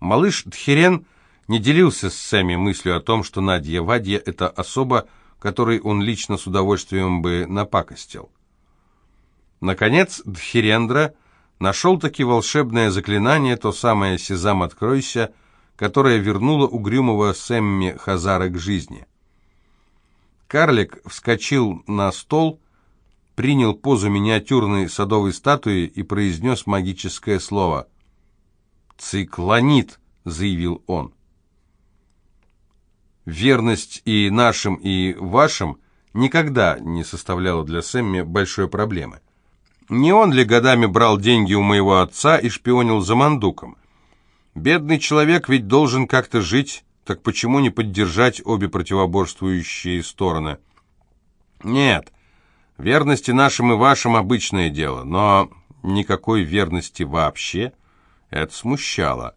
Малыш Дхирен не делился с Сэмми мыслью о том, что Надя Вадья – это особа, которой он лично с удовольствием бы напакостил. Наконец Дхирендра нашел-таки волшебное заклинание, то самое «Сезам, откройся», которое вернуло угрюмого Сэмми Хазара к жизни. Карлик вскочил на стол, принял позу миниатюрной садовой статуи и произнес магическое слово. «Циклонит», — заявил он. Верность и нашим, и вашим никогда не составляла для Сэмми большой проблемы. Не он ли годами брал деньги у моего отца и шпионил за Мандуком? Бедный человек ведь должен как-то жить, так почему не поддержать обе противоборствующие стороны? Нет, верности нашим и вашим обычное дело, но никакой верности вообще это смущало.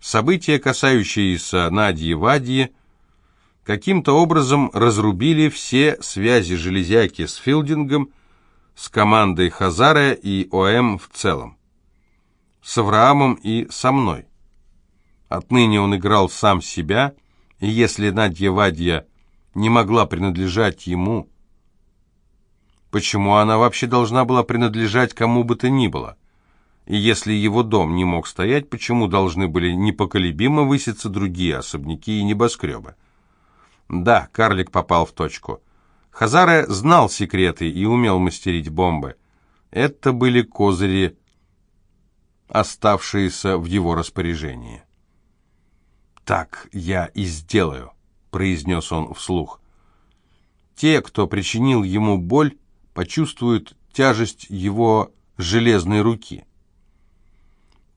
События, касающиеся Надьи Вадьи, каким-то образом разрубили все связи железяки с Филдингом, с командой Хазара и ОМ в целом, с Авраамом и со мной. Отныне он играл сам себя, и если Надя Вадья не могла принадлежать ему, почему она вообще должна была принадлежать кому бы то ни было? И если его дом не мог стоять, почему должны были непоколебимо выситься другие особняки и небоскребы? Да, карлик попал в точку. Хазаре знал секреты и умел мастерить бомбы. Это были козыри, оставшиеся в его распоряжении. «Так я и сделаю», — произнес он вслух. «Те, кто причинил ему боль, почувствуют тяжесть его железной руки».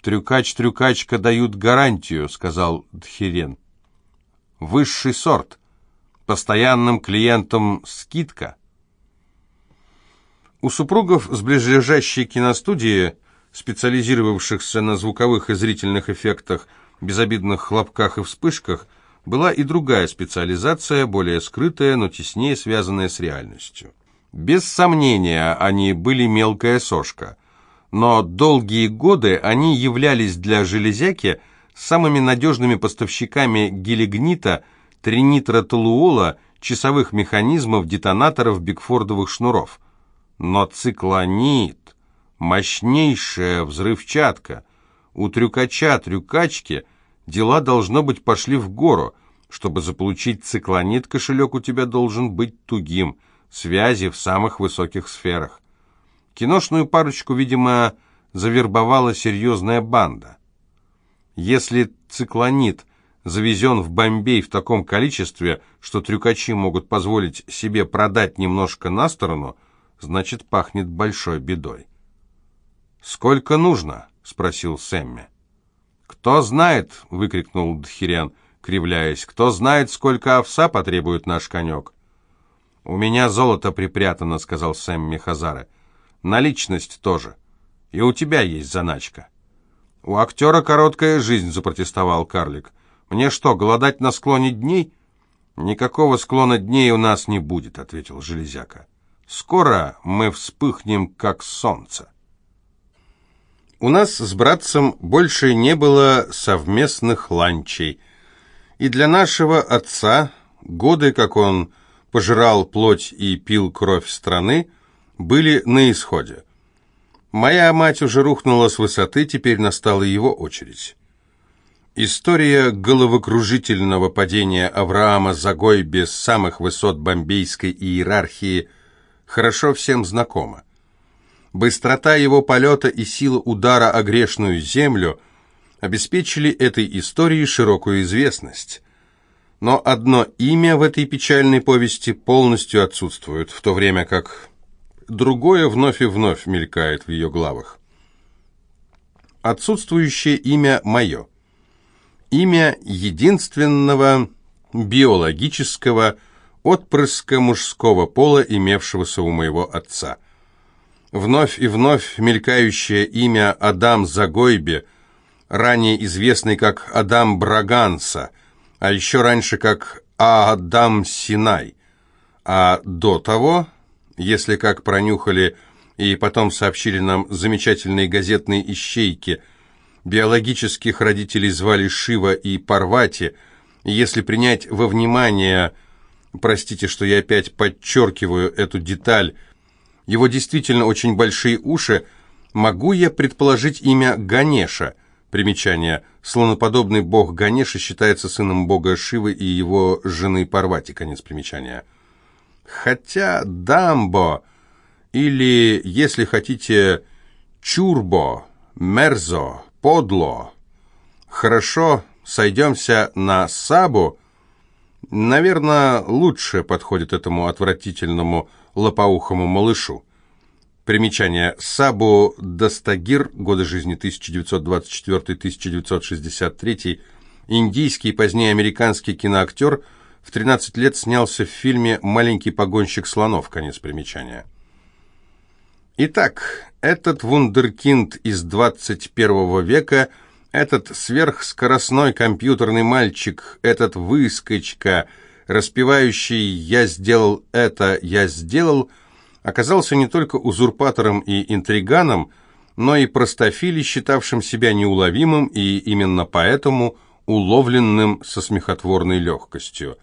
«Трюкач-трюкачка дают гарантию», — сказал Дхирен. «Высший сорт постоянным клиентам скидка. У супругов с ближайшей киностудии, специализировавшихся на звуковых и зрительных эффектах, безобидных хлопках и вспышках, была и другая специализация, более скрытая, но теснее связанная с реальностью. Без сомнения, они были мелкая сошка, но долгие годы они являлись для железяки самыми надежными поставщиками гелигнита – тринитротолуола, часовых механизмов, детонаторов, бигфордовых шнуров. Но циклонит – мощнейшая взрывчатка. У трюкача-трюкачки дела, должно быть, пошли в гору. Чтобы заполучить циклонит, кошелек у тебя должен быть тугим, связи в самых высоких сферах. Киношную парочку, видимо, завербовала серьезная банда. Если циклонит завезен в Бомбей в таком количестве, что трюкачи могут позволить себе продать немножко на сторону, значит, пахнет большой бедой. «Сколько нужно?» — спросил Сэмми. «Кто знает?» — выкрикнул Дхирян, кривляясь. «Кто знает, сколько овса потребует наш конек?» «У меня золото припрятано», — сказал Сэмми Хазары. «Наличность тоже. И у тебя есть заначка». «У актера короткая жизнь», — запротестовал карлик. Мне что, голодать на склоне дней? Никакого склона дней у нас не будет, ответил Железяка. Скоро мы вспыхнем, как солнце. У нас с братцем больше не было совместных ланчей. И для нашего отца годы, как он пожирал плоть и пил кровь страны, были на исходе. Моя мать уже рухнула с высоты, теперь настала его очередь. История головокружительного падения Авраама Загойби с самых высот бомбейской иерархии хорошо всем знакома. Быстрота его полета и сила удара о грешную землю обеспечили этой истории широкую известность. Но одно имя в этой печальной повести полностью отсутствует, в то время как другое вновь и вновь мелькает в ее главах. Отсутствующее имя мое – имя единственного биологического отпрыска мужского пола, имевшегося у моего отца. Вновь и вновь мелькающее имя Адам Загойбе, ранее известный как Адам Браганса, а еще раньше как Адам Синай. А до того, если как пронюхали и потом сообщили нам замечательные газетные ищейки – Биологических родителей звали Шива и Парвати. Если принять во внимание, простите, что я опять подчеркиваю эту деталь, его действительно очень большие уши, могу я предположить имя Ганеша – Примечание. Слоноподобный бог Ганеша считается сыном бога Шивы и его жены Парвати. Конец примечания. Хотя Дамбо, или, если хотите, Чурбо, Мерзо, Подло, хорошо, сойдемся на Сабу, наверное, лучше подходит этому отвратительному лопоухому малышу. Примечание. Сабу Дастагир, годы жизни 1924-1963, индийский, позднее американский киноактер, в 13 лет снялся в фильме «Маленький погонщик слонов». Конец примечания. Итак, этот вундеркинд из 21 века, этот сверхскоростной компьютерный мальчик, этот выскочка, распевающий «Я сделал это, я сделал», оказался не только узурпатором и интриганом, но и простофили, считавшим себя неуловимым и именно поэтому уловленным со смехотворной легкостью.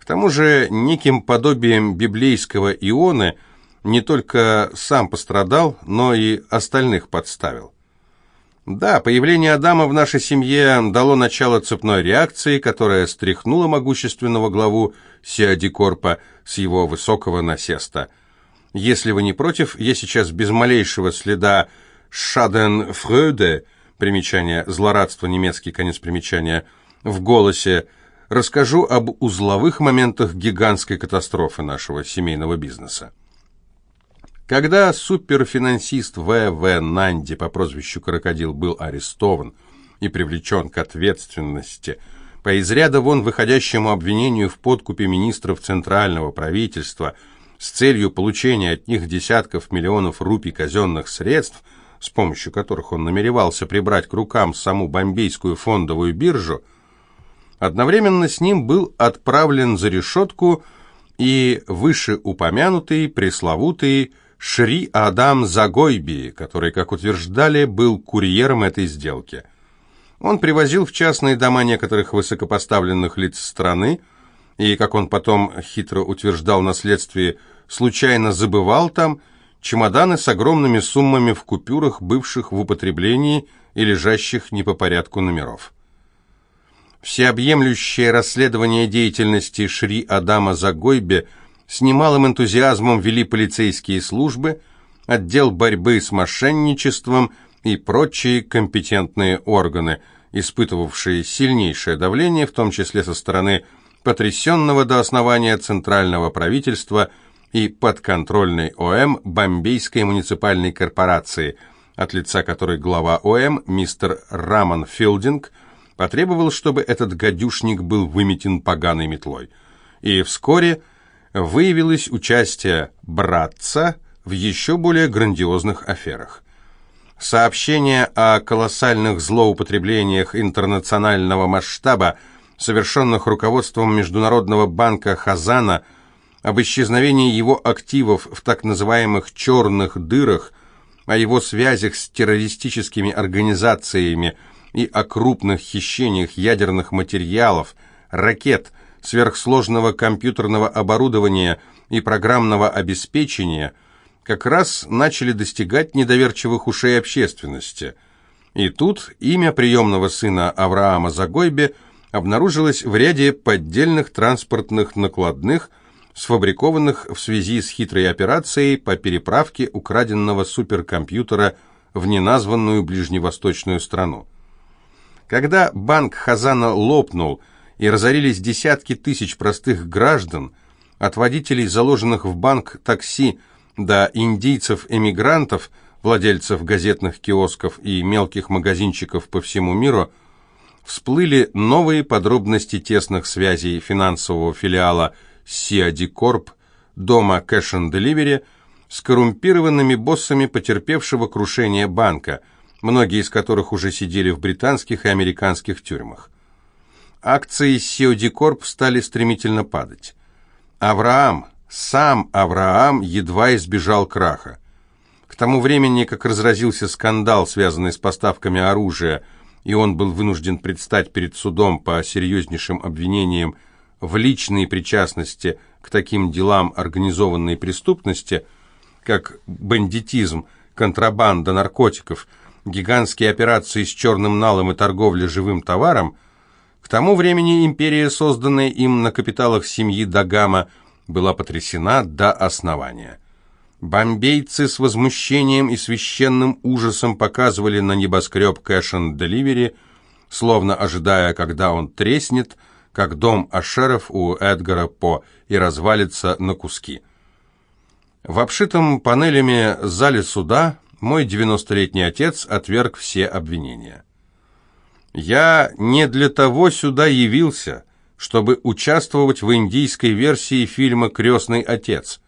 К тому же неким подобием библейского Ионы не только сам пострадал, но и остальных подставил. Да, появление Адама в нашей семье дало начало цепной реакции, которая стряхнула могущественного главу Сиадикорпа с его высокого насеста – если вы не против, я сейчас без малейшего следа «Шаденфрeude» примечание «злорадство» немецкий конец примечания в голосе расскажу об узловых моментах гигантской катастрофы нашего семейного бизнеса. Когда суперфинансист В.В. Нанди по прозвищу «Крокодил» был арестован и привлечен к ответственности по из ряда вон выходящему обвинению в подкупе министров Центрального правительства – с целью получения от них десятков миллионов рупий казенных средств, с помощью которых он намеревался прибрать к рукам саму бомбейскую фондовую биржу, одновременно с ним был отправлен за решетку и вышеупомянутый пресловутый Шри Адам Загойби, который, как утверждали, был курьером этой сделки. Он привозил в частные дома некоторых высокопоставленных лиц страны, и, как он потом хитро утверждал на следствии, случайно забывал там чемоданы с огромными суммами в купюрах, бывших в употреблении и лежащих не по порядку номеров. Всеобъемлющее расследование деятельности Шри Адама Загойбе с немалым энтузиазмом вели полицейские службы, отдел борьбы с мошенничеством и прочие компетентные органы, испытывавшие сильнейшее давление, в том числе со стороны потрясенного до основания центрального правительства и подконтрольной ОМ Бомбейской муниципальной корпорации, от лица которой глава ОМ, мистер Раман Филдинг, потребовал, чтобы этот гадюшник был выметен поганой метлой. И вскоре выявилось участие братца в еще более грандиозных аферах. Сообщения о колоссальных злоупотреблениях интернационального масштаба – совершенных руководством Международного банка Хазана, об исчезновении его активов в так называемых «черных дырах», о его связях с террористическими организациями и о крупных хищениях ядерных материалов, ракет, сверхсложного компьютерного оборудования и программного обеспечения как раз начали достигать недоверчивых ушей общественности. И тут имя приемного сына Авраама Загойбе – обнаружилось в ряде поддельных транспортных накладных, сфабрикованных в связи с хитрой операцией по переправке украденного суперкомпьютера в неназванную ближневосточную страну. Когда банк Хазана лопнул и разорились десятки тысяч простых граждан, от водителей, заложенных в банк такси, до индийцев-эмигрантов, владельцев газетных киосков и мелких магазинчиков по всему миру – всплыли новые подробности тесных связей финансового филиала Сиади Корп, дома Cash and с коррумпированными боссами потерпевшего крушение банка, многие из которых уже сидели в британских и американских тюрьмах. Акции Сиоди Корп стали стремительно падать. Авраам, сам Авраам едва избежал краха. К тому времени, как разразился скандал, связанный с поставками оружия, и он был вынужден предстать перед судом по серьезнейшим обвинениям в личной причастности к таким делам организованной преступности, как бандитизм, контрабанда наркотиков, гигантские операции с черным налом и торговля живым товаром, к тому времени империя, созданная им на капиталах семьи Дагама, была потрясена до основания. Бомбейцы с возмущением и священным ужасом показывали на небоскреб Cash Delivery, словно ожидая, когда он треснет, как дом Ашеров у Эдгара По и развалится на куски. В обшитом панелями зале суда мой девяностолетний отец отверг все обвинения. «Я не для того сюда явился, чтобы участвовать в индийской версии фильма «Крестный отец»,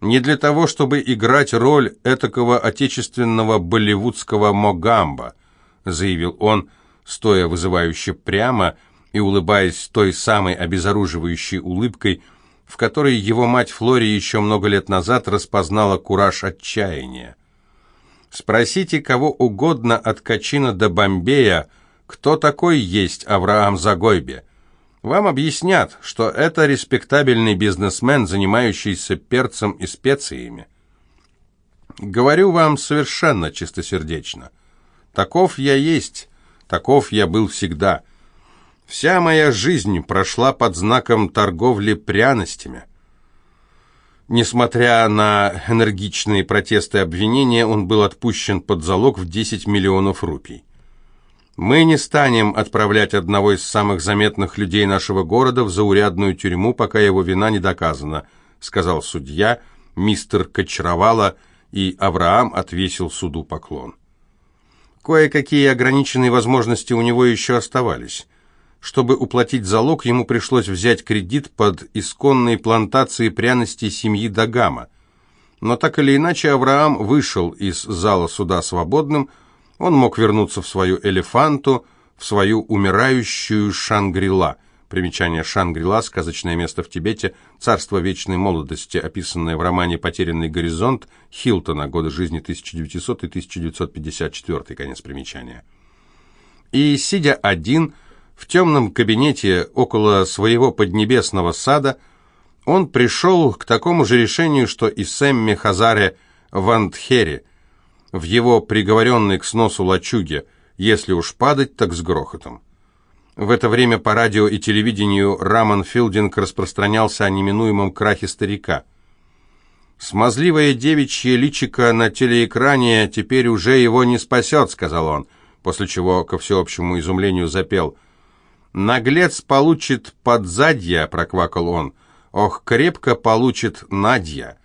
не для того, чтобы играть роль этакого отечественного болливудского Могамба, заявил он, стоя вызывающе прямо и улыбаясь той самой обезоруживающей улыбкой, в которой его мать Флори еще много лет назад распознала кураж отчаяния. Спросите кого угодно от Качина до Бомбея, кто такой есть Авраам Загойбе. Вам объяснят, что это респектабельный бизнесмен, занимающийся перцем и специями. Говорю вам совершенно чистосердечно. Таков я есть, таков я был всегда. Вся моя жизнь прошла под знаком торговли пряностями. Несмотря на энергичные протесты и обвинения, он был отпущен под залог в 10 миллионов рупий. Мы не станем отправлять одного из самых заметных людей нашего города в заурядную тюрьму, пока его вина не доказана, сказал судья, мистер Кочаровала, и Авраам отвесил суду поклон. Кое-какие ограниченные возможности у него еще оставались. Чтобы уплатить залог, ему пришлось взять кредит под исконные плантации пряностей семьи Дагама. Но так или иначе Авраам вышел из зала суда свободным, он мог вернуться в свою элефанту, в свою умирающую Шангрила. Примечание Шангрила – сказочное место в Тибете, царство вечной молодости, описанное в романе «Потерянный горизонт» Хилтона, годы жизни 1900 и 1954, конец примечания. И, сидя один, в темном кабинете около своего поднебесного сада, он пришел к такому же решению, что и Сэмми Хазаре Вандхери – в его приговоренной к сносу лачуге, если уж падать, так с грохотом. В это время по радио и телевидению Раман Филдинг распространялся о неминуемом крахе старика. «Смазливое девичье личико на телеэкране теперь уже его не спасет», — сказал он, после чего, ко всеобщему изумлению, запел. «Наглец получит подзадья», — проквакал он. «Ох, крепко получит Надья».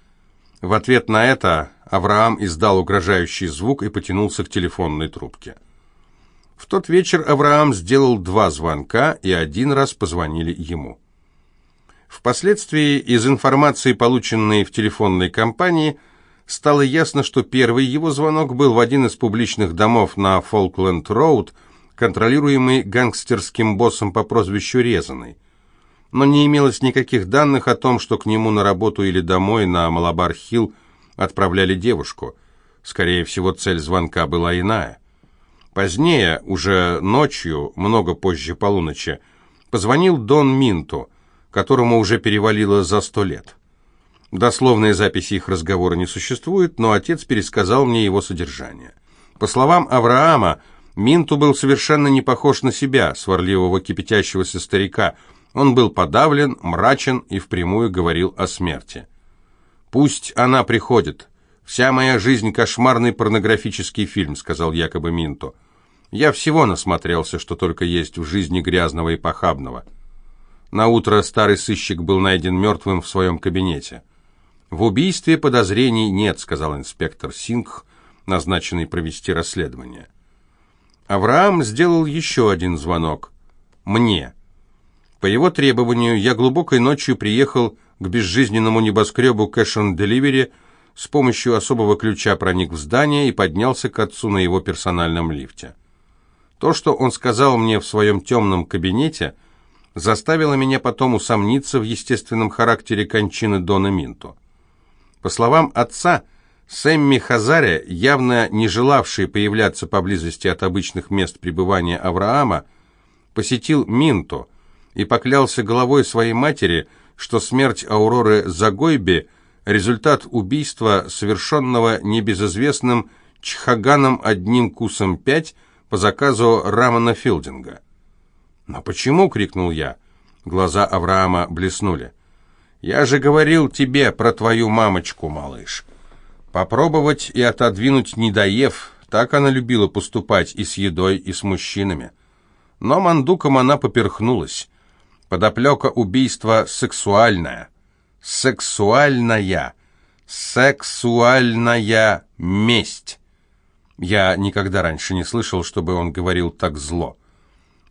В ответ на это Авраам издал угрожающий звук и потянулся к телефонной трубке. В тот вечер Авраам сделал два звонка, и один раз позвонили ему. Впоследствии из информации, полученной в телефонной компании, стало ясно, что первый его звонок был в один из публичных домов на Фолкленд-Роуд, контролируемый гангстерским боссом по прозвищу Резаный. Но не имелось никаких данных о том, что к нему на работу или домой на Малабар-Хилл отправляли девушку. Скорее всего, цель звонка была иная. Позднее, уже ночью, много позже полуночи, позвонил Дон Минту, которому уже перевалило за сто лет. Дословной записи их разговора не существует, но отец пересказал мне его содержание. По словам Авраама, Минту был совершенно не похож на себя, сварливого кипятящегося старика. Он был подавлен, мрачен и впрямую говорил о смерти. «Пусть она приходит. Вся моя жизнь — кошмарный порнографический фильм», — сказал якобы Минто. «Я всего насмотрелся, что только есть в жизни грязного и похабного». На утро старый сыщик был найден мертвым в своем кабинете. «В убийстве подозрений нет», — сказал инспектор Сингх, назначенный провести расследование. Авраам сделал еще один звонок. «Мне». По его требованию я глубокой ночью приехал к безжизненному небоскребу Cash and Delivery, с помощью особого ключа проник в здание и поднялся к отцу на его персональном лифте. То, что он сказал мне в своем темном кабинете, заставило меня потом усомниться в естественном характере кончины Дона Минто. По словам отца, Сэмми Хазаря, явно не желавший появляться поблизости от обычных мест пребывания Авраама, посетил Минту и поклялся головой своей матери, что смерть Ауроры Загойби – результат убийства, совершенного небезызвестным Чхаганом одним кусом пять по заказу Рамана Филдинга. «Но почему?» — крикнул я. Глаза Авраама блеснули. «Я же говорил тебе про твою мамочку, малыш. Попробовать и отодвинуть не доев, так она любила поступать и с едой, и с мужчинами. Но мандуком она поперхнулась. Подоплека убийства сексуальная. Сексуальная. Сексуальная месть. Я никогда раньше не слышал, чтобы он говорил так зло.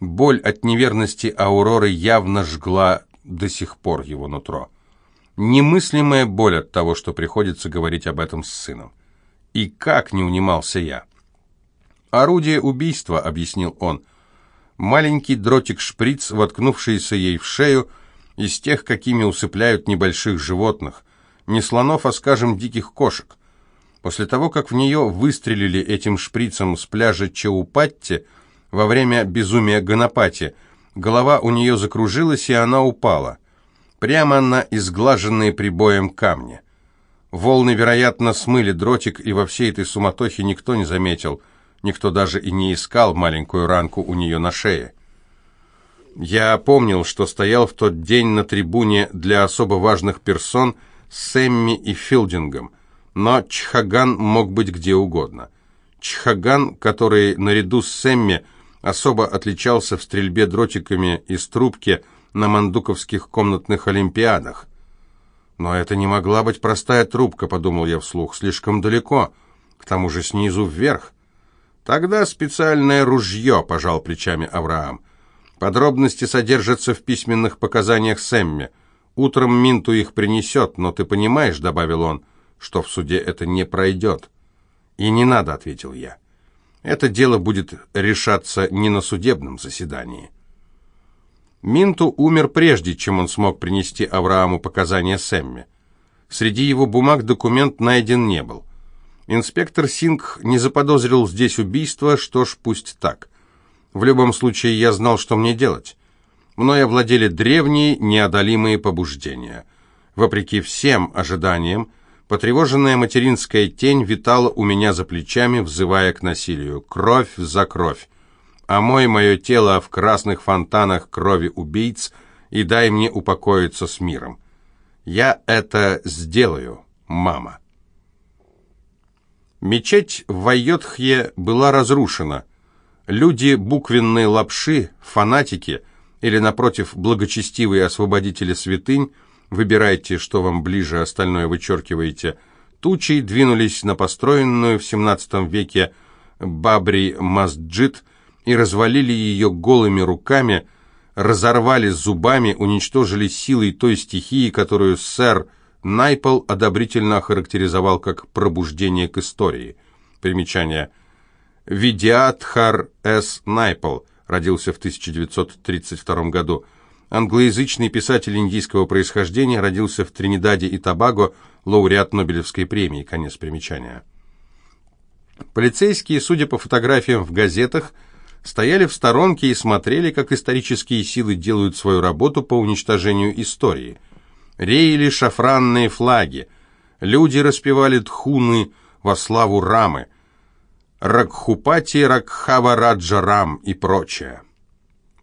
Боль от неверности Ауроры явно жгла до сих пор его нутро. Немыслимая боль от того, что приходится говорить об этом с сыном. И как не унимался я. «Орудие убийства», — объяснил он. Маленький дротик-шприц, воткнувшийся ей в шею, из тех, какими усыпляют небольших животных. Не слонов, а, скажем, диких кошек. После того, как в нее выстрелили этим шприцем с пляжа Чаупатти во время безумия Ганапати, голова у нее закружилась, и она упала. Прямо на изглаженные прибоем камни. Волны, вероятно, смыли дротик, и во всей этой суматохе никто не заметил, никто даже и не искал маленькую ранку у нее на шее. Я помнил, что стоял в тот день на трибуне для особо важных персон с Сэмми и Филдингом – но Чхаган мог быть где угодно. Чхаган, который наряду с Сэмми особо отличался в стрельбе дротиками из трубки на мандуковских комнатных олимпиадах. «Но это не могла быть простая трубка», — подумал я вслух, — «слишком далеко, к тому же снизу вверх». «Тогда специальное ружье», — пожал плечами Авраам. «Подробности содержатся в письменных показаниях Сэмми. Утром Минту их принесет, но ты понимаешь», — добавил он, что в суде это не пройдет. И не надо, ответил я. Это дело будет решаться не на судебном заседании. Минту умер прежде, чем он смог принести Аврааму показания Сэмми. Среди его бумаг документ найден не был. Инспектор Сингх не заподозрил здесь убийство, что ж, пусть так. В любом случае, я знал, что мне делать. Мной овладели древние, неодолимые побуждения. Вопреки всем ожиданиям, Потревоженная материнская тень витала у меня за плечами, взывая к насилию. Кровь за кровь. Омой мое тело в красных фонтанах крови убийц и дай мне упокоиться с миром. Я это сделаю, мама. Мечеть в Вайотхе была разрушена. Люди буквенной лапши, фанатики или, напротив, благочестивые освободители святынь – Выбирайте, что вам ближе, остальное вычеркиваете. Тучи двинулись на построенную в XVII веке Бабри-Масджид и развалили ее голыми руками, разорвали зубами, уничтожили силой той стихии, которую сэр Найпл одобрительно охарактеризовал как «пробуждение к истории». Примечание. Видиатхар С. Найпл родился в 1932 году англоязычный писатель индийского происхождения, родился в Тринидаде и Тобаго, лауреат Нобелевской премии. Конец примечания. Полицейские, судя по фотографиям в газетах, стояли в сторонке и смотрели, как исторические силы делают свою работу по уничтожению истории. Реяли шафранные флаги, люди распевали тхуны во славу Рамы, Ракхупати, Ракхава Раджа Рам и прочее.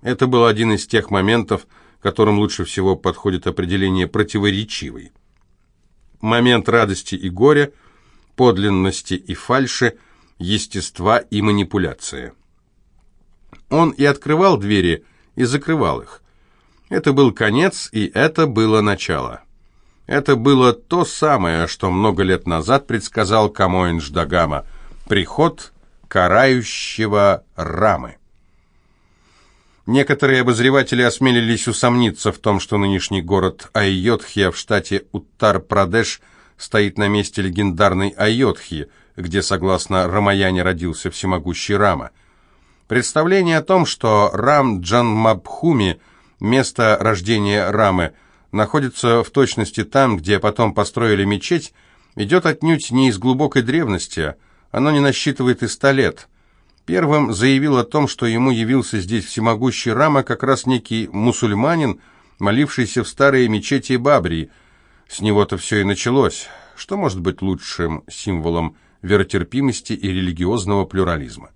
Это был один из тех моментов, которым лучше всего подходит определение «противоречивый». Момент радости и горя, подлинности и фальши, естества и манипуляции. Он и открывал двери, и закрывал их. Это был конец, и это было начало. Это было то самое, что много лет назад предсказал Камоинж Дагама – приход карающего Рамы. Некоторые обозреватели осмелились усомниться в том, что нынешний город Айотхия в штате Уттар-Прадеш стоит на месте легендарной Айотхи, где, согласно Рамаяне, родился всемогущий Рама. Представление о том, что Рам Джанмабхуми, место рождения Рамы, находится в точности там, где потом построили мечеть, идет отнюдь не из глубокой древности, оно не насчитывает и ста лет. Первым заявил о том, что ему явился здесь всемогущий Рама, как раз некий мусульманин, молившийся в старой мечети Бабрии. С него-то все и началось. Что может быть лучшим символом веротерпимости и религиозного плюрализма?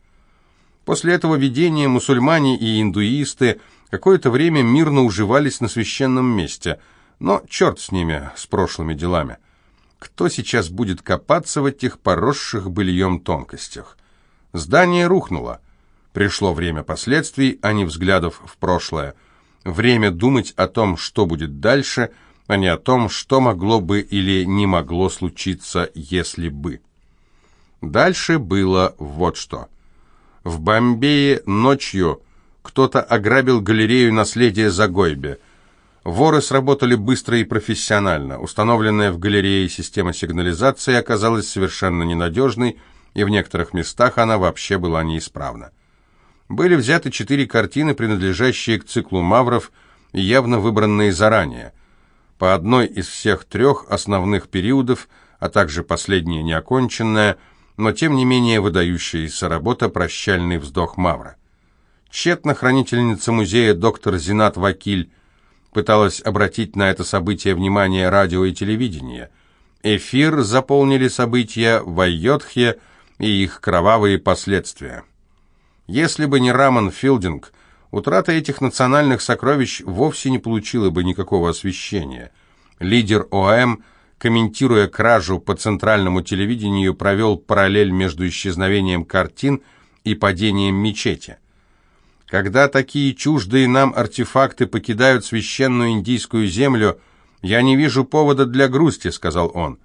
После этого видения мусульмане и индуисты какое-то время мирно уживались на священном месте, но черт с ними, с прошлыми делами. Кто сейчас будет копаться в этих поросших быльем тонкостях? Здание рухнуло. Пришло время последствий, а не взглядов в прошлое. Время думать о том, что будет дальше, а не о том, что могло бы или не могло случиться, если бы. Дальше было вот что. В Бомбее ночью кто-то ограбил галерею наследия Загойбе. Воры сработали быстро и профессионально. Установленная в галерее система сигнализации оказалась совершенно ненадежной, и в некоторых местах она вообще была неисправна. Были взяты четыре картины, принадлежащие к циклу мавров, явно выбранные заранее. По одной из всех трех основных периодов, а также последняя неоконченная – но тем не менее выдающаяся работа «Прощальный вздох Мавра». Тщетно хранительница музея доктор Зинат Вакиль пыталась обратить на это событие внимание радио и телевидения. Эфир заполнили события в Айотхе и их кровавые последствия. Если бы не Раман Филдинг, утрата этих национальных сокровищ вовсе не получила бы никакого освещения. Лидер ОМ – комментируя кражу по центральному телевидению, провел параллель между исчезновением картин и падением мечети. Когда такие чуждые нам артефакты покидают священную индийскую землю, я не вижу повода для грусти, сказал он.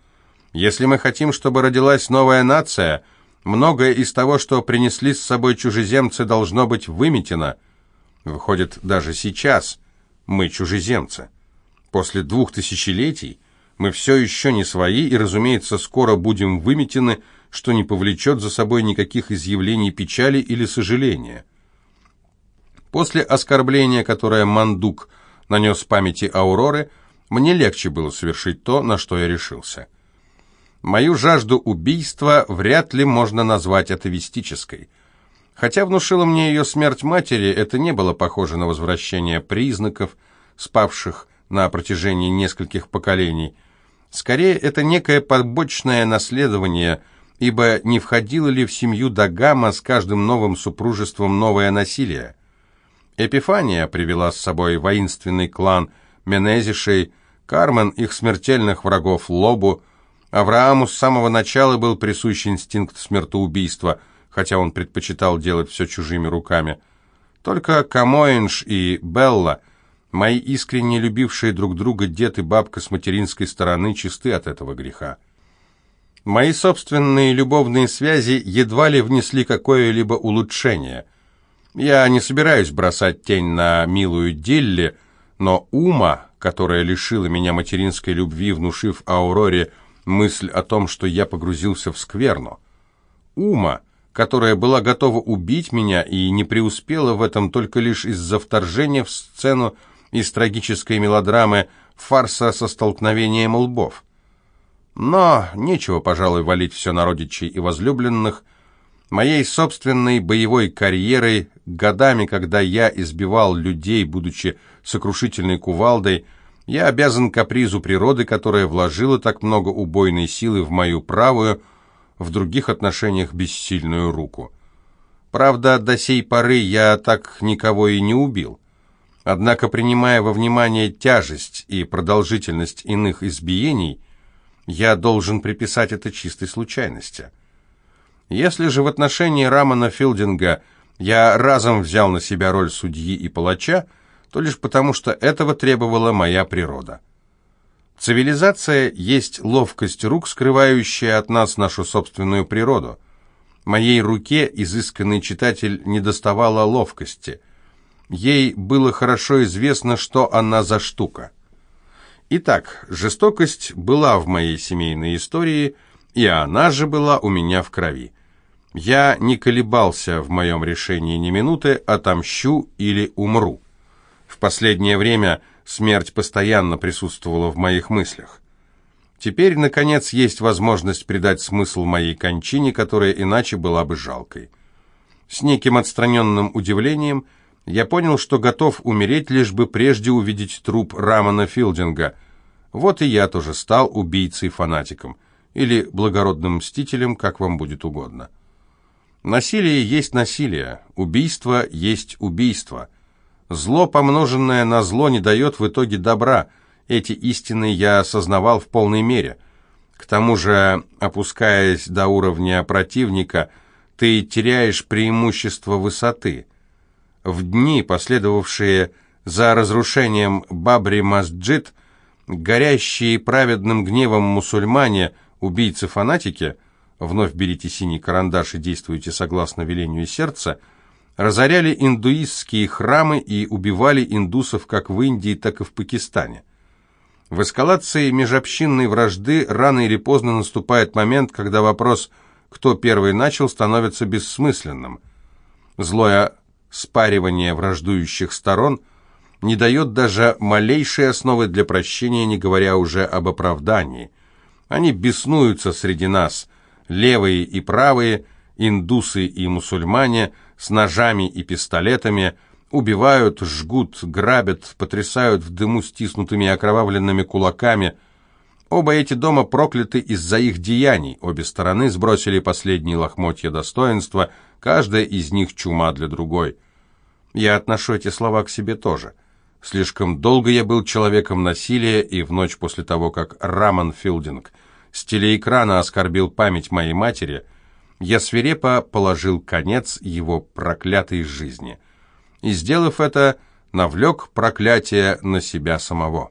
Если мы хотим, чтобы родилась новая нация, многое из того, что принесли с собой чужеземцы, должно быть выметено. Выходит, даже сейчас мы чужеземцы. После двух тысячелетий мы все еще не свои и, разумеется, скоро будем выметены, что не повлечет за собой никаких изъявлений печали или сожаления. После оскорбления, которое Мандук нанес памяти Ауроры, мне легче было совершить то, на что я решился. Мою жажду убийства вряд ли можно назвать атовистической. Хотя внушила мне ее смерть матери, это не было похоже на возвращение признаков, спавших на протяжении нескольких поколений – Скорее, это некое побочное наследование, ибо не входило ли в семью Дагама с каждым новым супружеством новое насилие? Эпифания привела с собой воинственный клан Менезишей, Кармен их смертельных врагов Лобу, Аврааму с самого начала был присущ инстинкт смертоубийства, хотя он предпочитал делать все чужими руками. Только Камоинш и Белла – Мои искренне любившие друг друга дед и бабка с материнской стороны чисты от этого греха. Мои собственные любовные связи едва ли внесли какое-либо улучшение. Я не собираюсь бросать тень на милую Дилли, но Ума, которая лишила меня материнской любви, внушив Ауроре мысль о том, что я погрузился в скверну. Ума, которая была готова убить меня и не преуспела в этом только лишь из-за вторжения в сцену из трагической мелодрамы фарса со столкновением лбов. Но нечего, пожалуй, валить все на и возлюбленных. Моей собственной боевой карьерой, годами, когда я избивал людей, будучи сокрушительной кувалдой, я обязан капризу природы, которая вложила так много убойной силы в мою правую, в других отношениях бессильную руку. Правда, до сей поры я так никого и не убил. Однако, принимая во внимание тяжесть и продолжительность иных избиений, я должен приписать это чистой случайности. Если же в отношении Рамана Филдинга я разом взял на себя роль судьи и палача, то лишь потому, что этого требовала моя природа. Цивилизация есть ловкость рук, скрывающая от нас нашу собственную природу. Моей руке изысканный читатель не доставало ловкости – Ей было хорошо известно, что она за штука. Итак, жестокость была в моей семейной истории, и она же была у меня в крови. Я не колебался в моем решении ни минуты, отомщу или умру. В последнее время смерть постоянно присутствовала в моих мыслях. Теперь, наконец, есть возможность придать смысл моей кончине, которая иначе была бы жалкой. С неким отстраненным удивлением я понял, что готов умереть, лишь бы прежде увидеть труп Рамана Филдинга. Вот и я тоже стал убийцей-фанатиком, или благородным мстителем, как вам будет угодно. Насилие есть насилие, убийство есть убийство. Зло, помноженное на зло, не дает в итоге добра – эти истины я осознавал в полной мере. К тому же, опускаясь до уровня противника, ты теряешь преимущество высоты. В дни, последовавшие за разрушением Бабри-Масджид, горящие праведным гневом мусульмане, убийцы-фанатики, вновь берите синий карандаш и действуйте согласно велению сердца, разоряли индуистские храмы и убивали индусов как в Индии, так и в Пакистане. В эскалации межобщинной вражды рано или поздно наступает момент, когда вопрос «кто первый начал» становится бессмысленным. Злое спаривание враждующих сторон не дает даже малейшей основы для прощения, не говоря уже об оправдании. Они беснуются среди нас, левые и правые, индусы и мусульмане, с ножами и пистолетами – Убивают, жгут, грабят, потрясают в дыму стиснутыми окровавленными кулаками. Оба эти дома прокляты из-за их деяний. Обе стороны сбросили последние лохмотья достоинства, каждая из них чума для другой. Я отношу эти слова к себе тоже. Слишком долго я был человеком насилия, и в ночь после того, как Раман Филдинг с телеэкрана оскорбил память моей матери, я свирепо положил конец его проклятой жизни и, сделав это, навлек проклятие на себя самого.